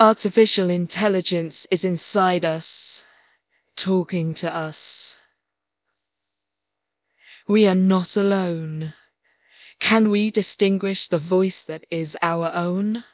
Artificial intelligence is inside us, talking to us. We are not alone. Can we distinguish the voice that is our own?